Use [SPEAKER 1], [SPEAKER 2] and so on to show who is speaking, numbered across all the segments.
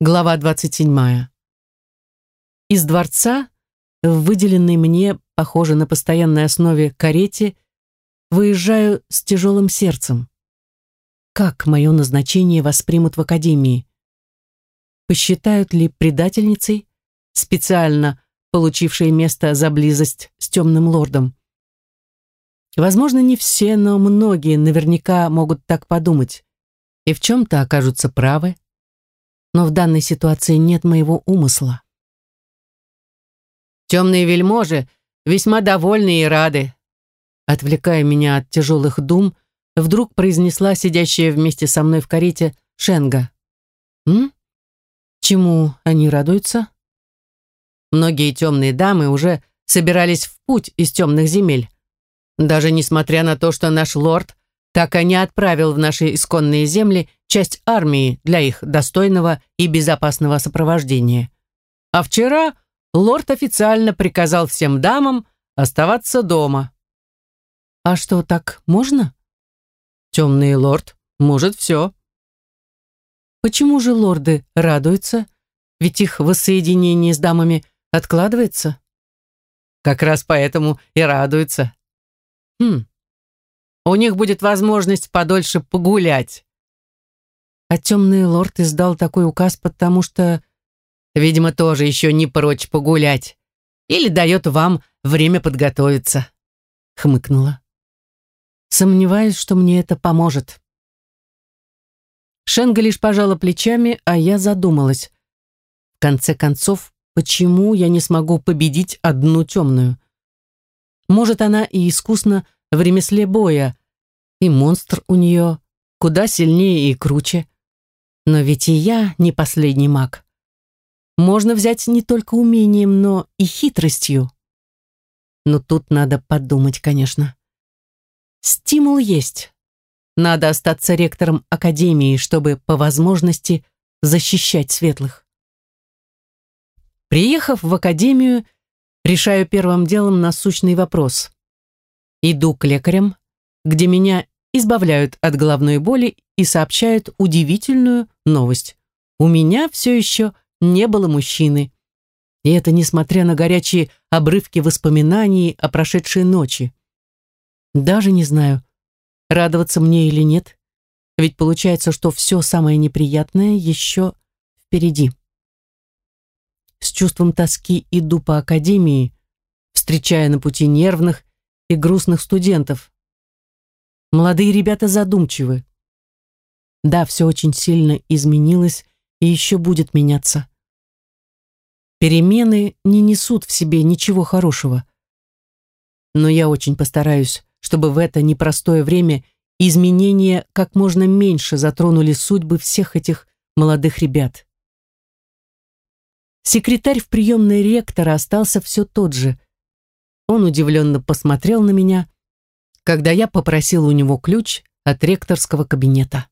[SPEAKER 1] Глава 27. Из дворца, в выделенной мне, похоже на постоянной основе, карете, выезжаю с тяжелым сердцем. Как мое назначение воспримут в академии? Посчитают ли предательницей, специально получившей место за близость с темным лордом? Возможно, не все, но многие наверняка могут так подумать и в чем-то окажутся правы но в данной ситуации нет моего умысла.
[SPEAKER 2] Темные вельможи весьма довольны и рады.
[SPEAKER 1] Отвлекая меня от тяжелых дум, вдруг произнесла сидящая вместе со мной в карете Шенга. «М? Чему они радуются?»
[SPEAKER 2] Многие темные дамы уже собирались в путь из темных земель. Даже несмотря на то, что наш лорд так и не отправил в наши исконные земли часть армии для их достойного и безопасного сопровождения. А вчера лорд официально приказал всем дамам оставаться дома.
[SPEAKER 1] А что, так можно?
[SPEAKER 2] Темный лорд может все.
[SPEAKER 1] Почему же лорды радуются? Ведь их воссоединение с дамами откладывается.
[SPEAKER 2] Как раз поэтому и радуются. Хм, у них будет возможность подольше погулять.
[SPEAKER 1] А темный лорд издал такой указ, потому что,
[SPEAKER 2] видимо, тоже еще не прочь погулять. Или дает вам время подготовиться. Хмыкнула.
[SPEAKER 1] Сомневаюсь, что мне это поможет. Шенга лишь пожала плечами, а я задумалась. В конце концов, почему я не смогу победить одну темную? Может, она и искусно в ремесле боя, и монстр у нее куда сильнее и круче. Но ведь и я не последний маг. Можно взять не только умением, но и хитростью. Но тут надо подумать, конечно. Стимул есть. Надо остаться ректором академии, чтобы по возможности защищать светлых. Приехав в академию, решаю первым делом насущный вопрос. Иду к лекарям, где меня избавляют от головной боли и сообщают удивительную новость. У меня все еще не было мужчины. И это несмотря на горячие обрывки воспоминаний о прошедшей ночи. Даже не знаю, радоваться мне или нет, ведь получается, что все самое неприятное еще впереди. С чувством тоски иду по академии, встречая на пути нервных и грустных студентов. Молодые ребята задумчивы. Да, все очень сильно изменилось и еще будет меняться. Перемены не несут в себе ничего хорошего. Но я очень постараюсь, чтобы в это непростое время изменения как можно меньше затронули судьбы всех этих молодых ребят. Секретарь в приемной ректора остался все тот же, он удивленно посмотрел на меня, когда я попросил у него ключ от ректорского кабинета.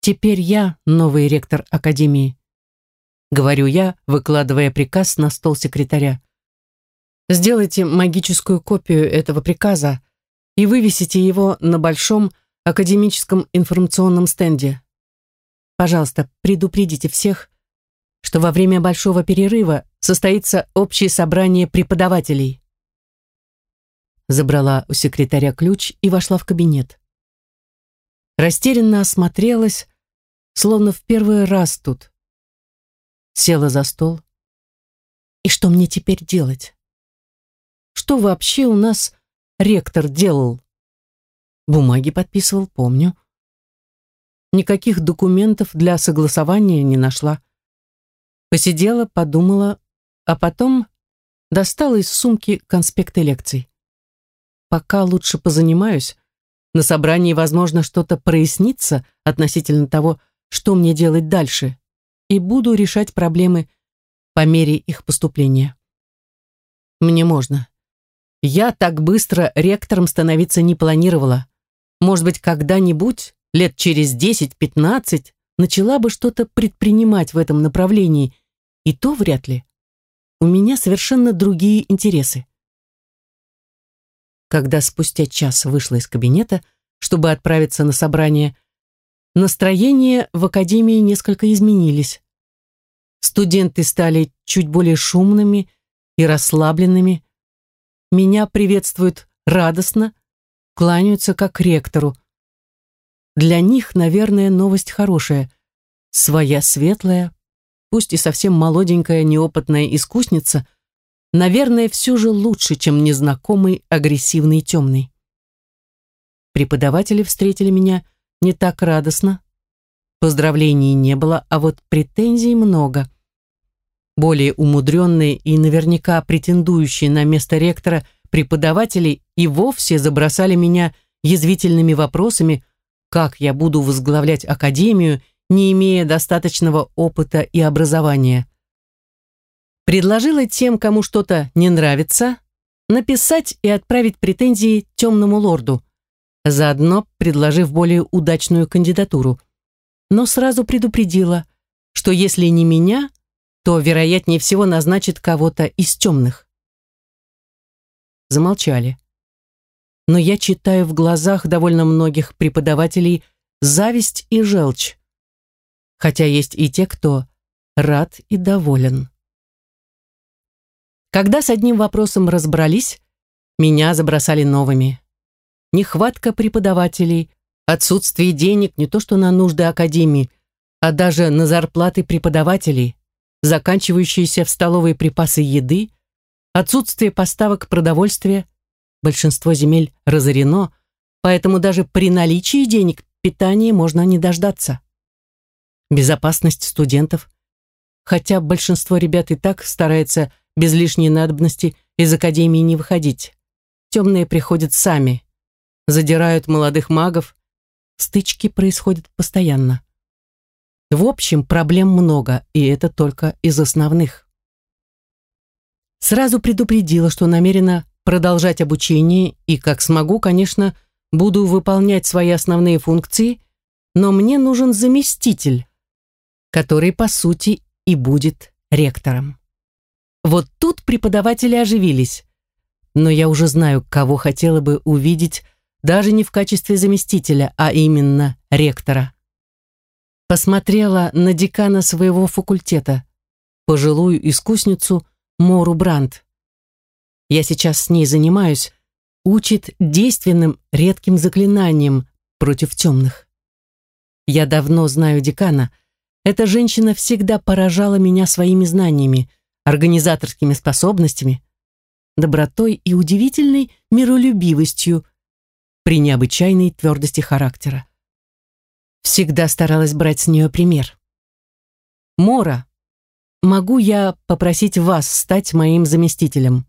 [SPEAKER 1] «Теперь я новый ректор Академии», — говорю я, выкладывая приказ на стол секретаря. «Сделайте магическую копию этого приказа и вывесите его на большом академическом информационном стенде. Пожалуйста, предупредите всех, что во время большого перерыва состоится общее собрание преподавателей забрала у секретаря ключ и вошла в кабинет. Растерянно осмотрелась, словно в первый раз тут. Села за стол. И что мне теперь делать? Что вообще у нас ректор делал? Бумаги подписывал, помню. Никаких документов для согласования не нашла. Посидела, подумала, а потом достала из сумки конспекты лекций пока лучше позанимаюсь. На собрании, возможно, что-то прояснится относительно того, что мне делать дальше, и буду решать проблемы по мере их поступления. Мне можно. Я так быстро ректором становиться не планировала. Может быть, когда-нибудь, лет через 10-15, начала бы что-то предпринимать в этом направлении, и то вряд ли. У меня совершенно другие интересы когда спустя час вышла из кабинета, чтобы отправиться на собрание, настроения в академии несколько изменились. Студенты стали чуть более шумными и расслабленными. Меня приветствуют радостно, кланяются как ректору. Для них, наверное, новость хорошая. Своя светлая, пусть и совсем молоденькая неопытная искусница, наверное, все же лучше, чем незнакомый агрессивный темный. Преподаватели встретили меня не так радостно. Поздравлений не было, а вот претензий много. Более умудренные и наверняка претендующие на место ректора преподаватели и вовсе забросали меня язвительными вопросами, как я буду возглавлять академию, не имея достаточного опыта и образования. Предложила тем, кому что-то не нравится, написать и отправить претензии темному лорду, заодно предложив более удачную кандидатуру. Но сразу предупредила, что если не меня, то, вероятнее всего, назначит кого-то из темных. Замолчали. Но я читаю в глазах довольно многих преподавателей зависть и желчь. Хотя есть и те, кто рад и доволен. Когда с одним вопросом разобрались, меня забросали новыми. Нехватка преподавателей, отсутствие денег не то что на нужды академии, а даже на зарплаты преподавателей, заканчивающиеся в столовой припасы еды, отсутствие поставок продовольствия, большинство земель разорено, поэтому даже при наличии денег питания можно не дождаться. Безопасность студентов, хотя большинство ребят и так старается без лишней надобности из академии не выходить. Темные приходят сами, задирают молодых магов. Стычки происходят постоянно. В общем, проблем много, и это только из основных. Сразу предупредила, что намерена продолжать обучение и, как смогу, конечно, буду выполнять свои основные функции, но мне нужен заместитель, который, по сути, и будет ректором. Вот тут преподаватели оживились, но я уже знаю, кого хотела бы увидеть даже не в качестве заместителя, а именно ректора. Посмотрела на декана своего факультета, пожилую искусницу Мору Брандт. Я сейчас с ней занимаюсь, учит действенным редким заклинанием против темных. Я давно знаю декана. Эта женщина всегда поражала меня своими знаниями, организаторскими способностями, добротой и удивительной миролюбивостью, при необычайной твердости характера. Всегда старалась брать с нее пример. «Мора, могу я попросить вас стать моим заместителем?»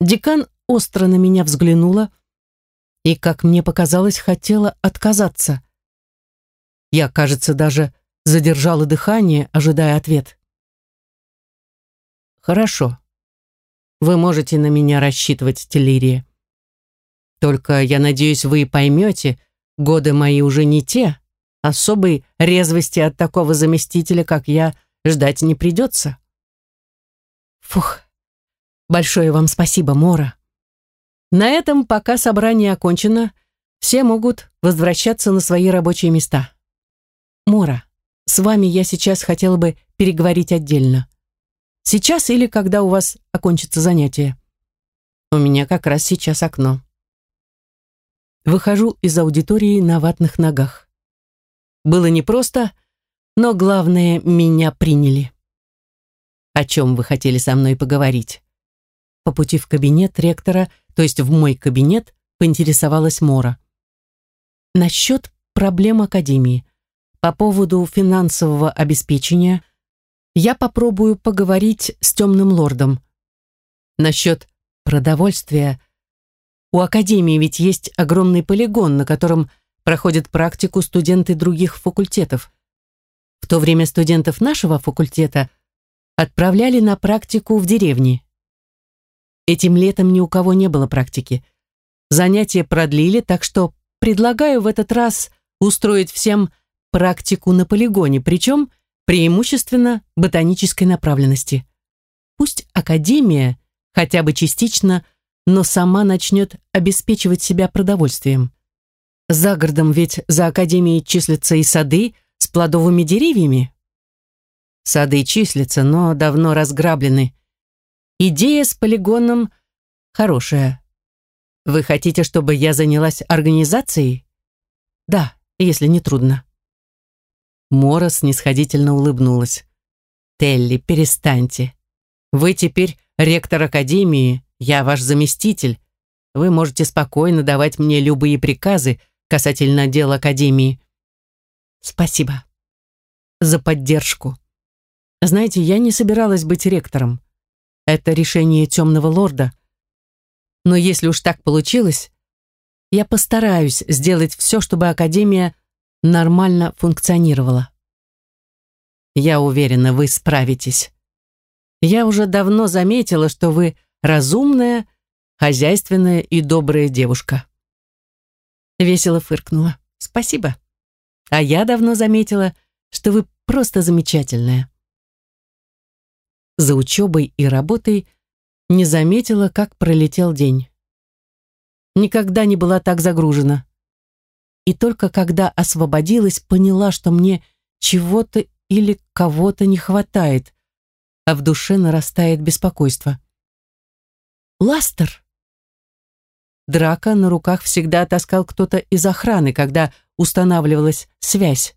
[SPEAKER 1] Декан остро на меня взглянула и, как мне показалось, хотела отказаться. Я, кажется, даже задержала дыхание, ожидая ответ. «Хорошо. Вы можете на меня рассчитывать, Теллирия. Только, я надеюсь, вы поймете, годы мои уже не те, особой резвости от такого заместителя, как я, ждать не придется. Фух, большое вам спасибо, Мора. На этом, пока собрание окончено, все могут возвращаться на свои рабочие места. Мора, с вами я сейчас хотела бы переговорить отдельно. Сейчас или когда у вас окончится занятие? У меня как раз сейчас окно. Выхожу из аудитории на ватных ногах. Было непросто, но главное, меня приняли. О чем вы хотели со мной поговорить? По пути в кабинет ректора, то есть в мой кабинет, поинтересовалась Мора. Насчет проблем Академии. По поводу финансового обеспечения я попробую поговорить с темным лордом. Насчет продовольствия у Академии ведь есть огромный полигон, на котором проходят практику студенты других факультетов. В то время студентов нашего факультета отправляли на практику в деревни. Этим летом ни у кого не было практики. Занятия продлили, так что предлагаю в этот раз устроить всем практику на полигоне, причем преимущественно ботанической направленности. Пусть Академия хотя бы частично – но сама начнет обеспечивать себя продовольствием. За городом ведь за академией числятся и сады с плодовыми деревьями. Сады числятся, но давно разграблены. Идея с полигоном хорошая. Вы хотите, чтобы я занялась организацией? Да, если не трудно. Мора снисходительно улыбнулась. Телли, перестаньте. Вы теперь ректор академии, я ваш заместитель. Вы можете спокойно давать мне любые приказы касательно дел академии. Спасибо за поддержку. Знаете, я не собиралась быть ректором. Это решение темного лорда. Но если уж так получилось, я постараюсь сделать все, чтобы Академия нормально функционировала. Я уверена, вы справитесь. Я уже давно заметила, что вы разумная, хозяйственная и добрая девушка. Весело фыркнула. Спасибо. А я давно заметила, что вы просто замечательная. За учебой и работой не заметила, как пролетел день. Никогда не была так загружена. И только когда освободилась, поняла, что мне чего-то или кого-то не хватает, а в душе нарастает беспокойство. «Ластер!» Драка на руках всегда таскал кто-то из охраны, когда устанавливалась связь.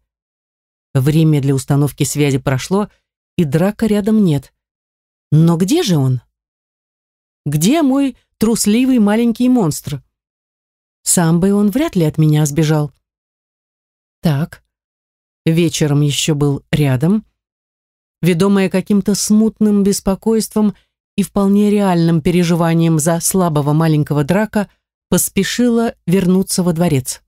[SPEAKER 1] Время для установки связи прошло, и драка рядом нет. Но где же он? Где мой трусливый маленький монстр? Сам бы он вряд ли от меня сбежал. Так, вечером еще был рядом, ведомая каким-то смутным беспокойством и вполне реальным переживанием за слабого маленького драка, поспешила вернуться во дворец.